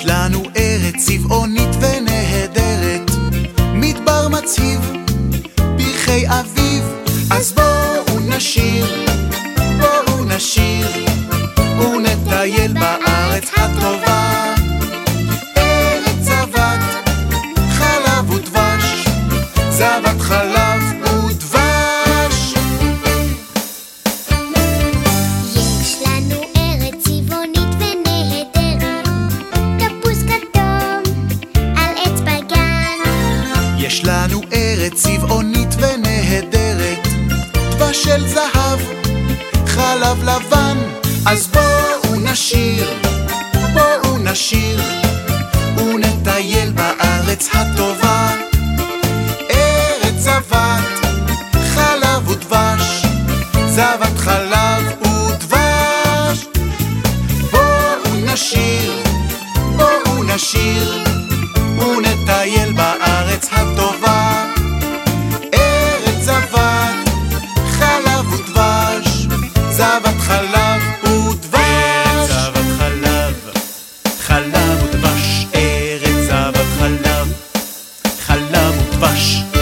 יש לנו ארץ צבעונית ונהדרת, מדבר מצהיב, פרחי אביב, אז בואו נשיר, יש לנו ארץ צבעונית ונהדרת, דבש של זהב, חלב לבן, אז בואו נשיר, בואו נשיר, ונטייל בארץ הטובה. ארץ זבת, חלב ודבש, זבת חלב ודבש. בואו נשיר, בואו נשיר, Bush.